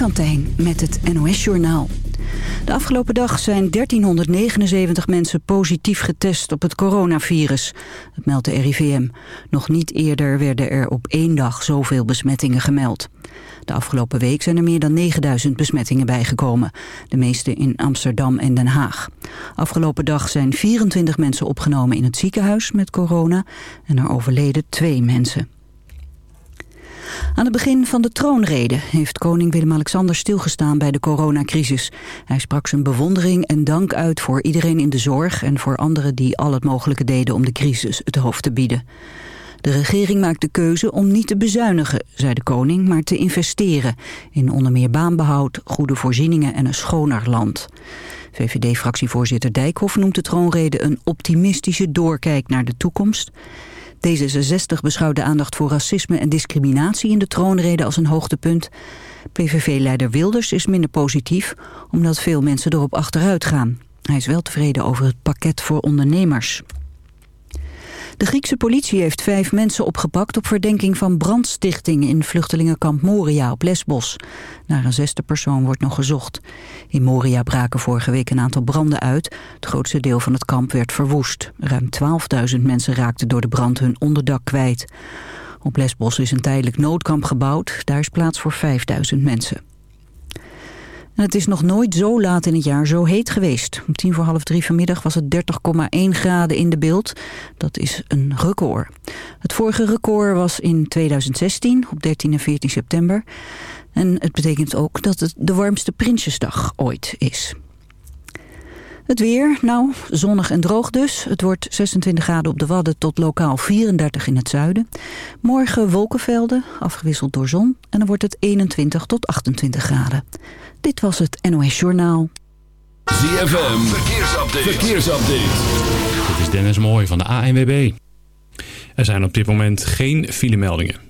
Van met het NOS-journaal. De afgelopen dag zijn 1379 mensen positief getest op het coronavirus. Dat meldt de RIVM. Nog niet eerder werden er op één dag zoveel besmettingen gemeld. De afgelopen week zijn er meer dan 9000 besmettingen bijgekomen. De meeste in Amsterdam en Den Haag. Afgelopen dag zijn 24 mensen opgenomen in het ziekenhuis met corona... en er overleden twee mensen. Aan het begin van de troonrede heeft koning Willem-Alexander stilgestaan bij de coronacrisis. Hij sprak zijn bewondering en dank uit voor iedereen in de zorg en voor anderen die al het mogelijke deden om de crisis het hoofd te bieden. De regering maakt de keuze om niet te bezuinigen, zei de koning, maar te investeren in onder meer baanbehoud, goede voorzieningen en een schoner land. VVD-fractievoorzitter Dijkhoff noemt de troonrede een optimistische doorkijk naar de toekomst. D66 beschouwt de aandacht voor racisme en discriminatie in de troonrede als een hoogtepunt. PVV-leider Wilders is minder positief, omdat veel mensen erop achteruit gaan. Hij is wel tevreden over het pakket voor ondernemers. De Griekse politie heeft vijf mensen opgepakt op verdenking van brandstichting in vluchtelingenkamp Moria op Lesbos. Naar een zesde persoon wordt nog gezocht. In Moria braken vorige week een aantal branden uit. Het grootste deel van het kamp werd verwoest. Ruim 12.000 mensen raakten door de brand hun onderdak kwijt. Op Lesbos is een tijdelijk noodkamp gebouwd. Daar is plaats voor 5000 mensen het is nog nooit zo laat in het jaar zo heet geweest. Om tien voor half drie vanmiddag was het 30,1 graden in de beeld. Dat is een record. Het vorige record was in 2016 op 13 en 14 september. En het betekent ook dat het de warmste Prinsjesdag ooit is. Het weer, nou, zonnig en droog dus. Het wordt 26 graden op de Wadden tot lokaal 34 in het zuiden. Morgen wolkenvelden, afgewisseld door zon. En dan wordt het 21 tot 28 graden. Dit was het NOS Journaal. ZFM, verkeersupdate. verkeersupdate. Dit is Dennis Mooij van de ANWB. Er zijn op dit moment geen filemeldingen.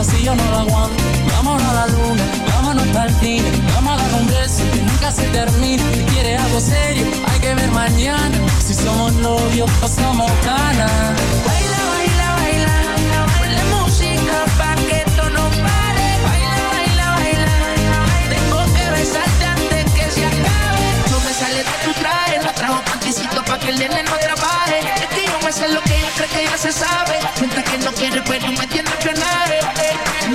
Así yo no lo aguanto. Vámonos a la luna, vámonos para el cine. Vamos a dar un beso que nunca se termine. Si quieres algo serio, hay que ver mañana. Si somos novios o somos ganas. Baila, baila, baila. Ponle música pa' que esto no pare. Baila, baila, baila. Tengo que besarte antes que se acabe. No me sale de tu traje. No trajo panticito pa' que el nene no trabaje. Es que yo me sé lo que cree que ya se sabe. Mientras que no quiere, pero me tiene espionaje.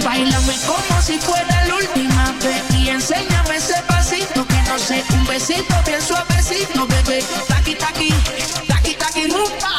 Bailame como si fuera la última vez. Y enséñame ese pasito que no sé. Un besito bien suavecito, bebé. Taqui, taqui, taqui, taqui, rumba.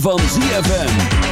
Van ZFM.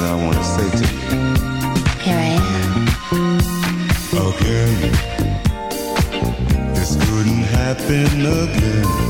that I want to say to you. Here I am. Okay. This couldn't happen again.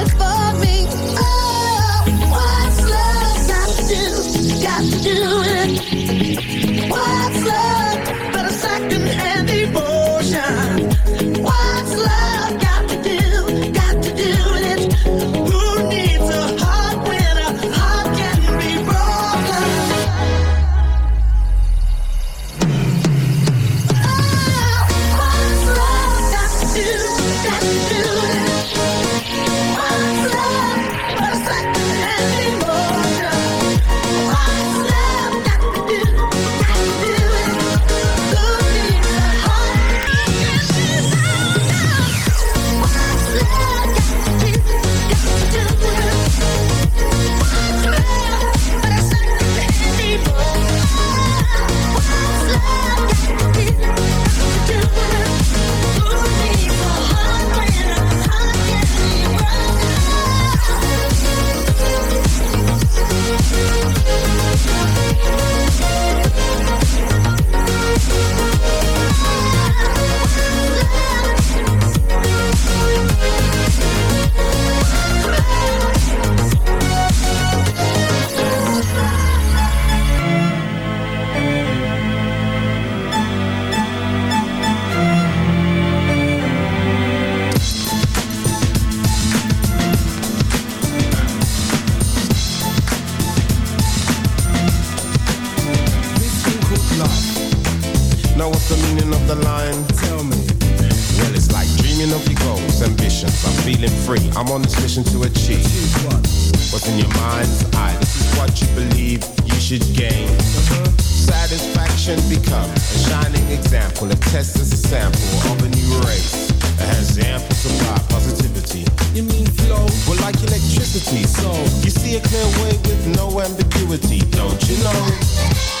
example, a test is a sample of a new race It has ample supply positivity. You mean flow? Well, like electricity, so you see a clear way with no ambiguity, don't you know?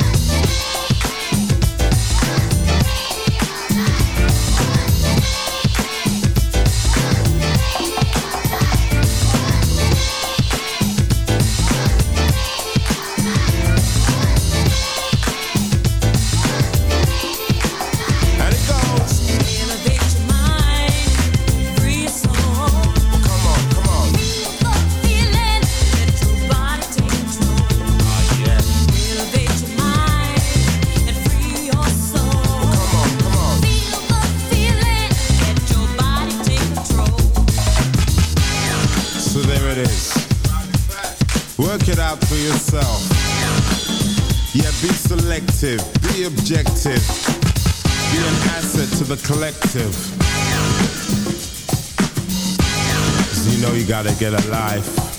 Collective. 'Cause you know you gotta get a life.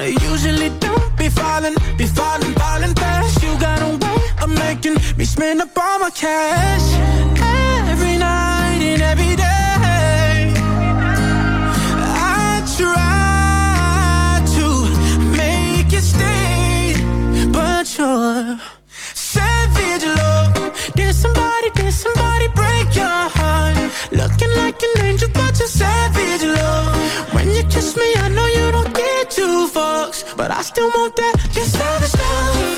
I usually don't be falling, be falling, falling fast. You got a way of making me spend up all my cash. Every night and every day, I try to make it stay, but you're savage love. Did somebody, did somebody break your heart? Looking like an angel, but you're savage love. When you kiss me, I know bucks, but I still want that. Just savage love.